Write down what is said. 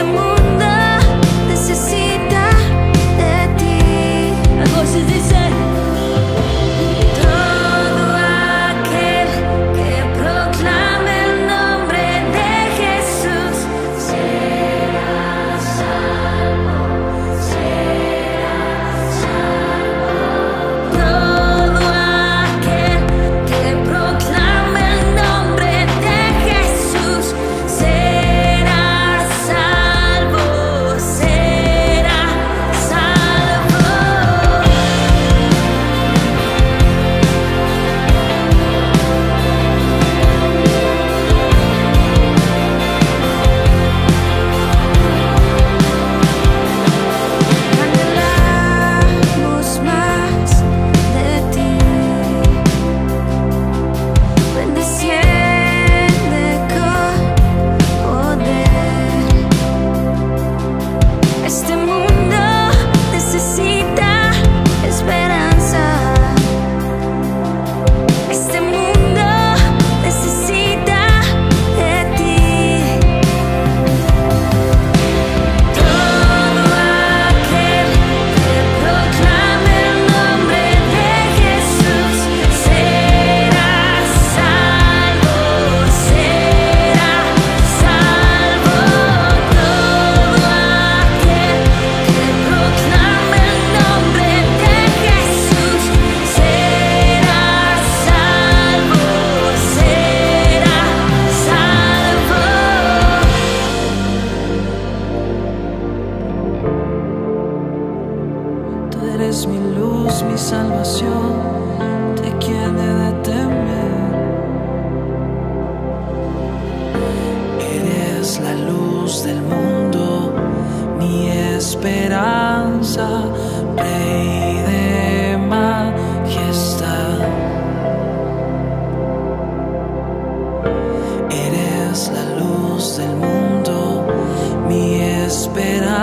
the moon. eres mi luz, mi salvación, de quien he de. Eres la luz del mundo, mi esperanza, rey de majestad. Eres la luz del mundo, mi esperanza.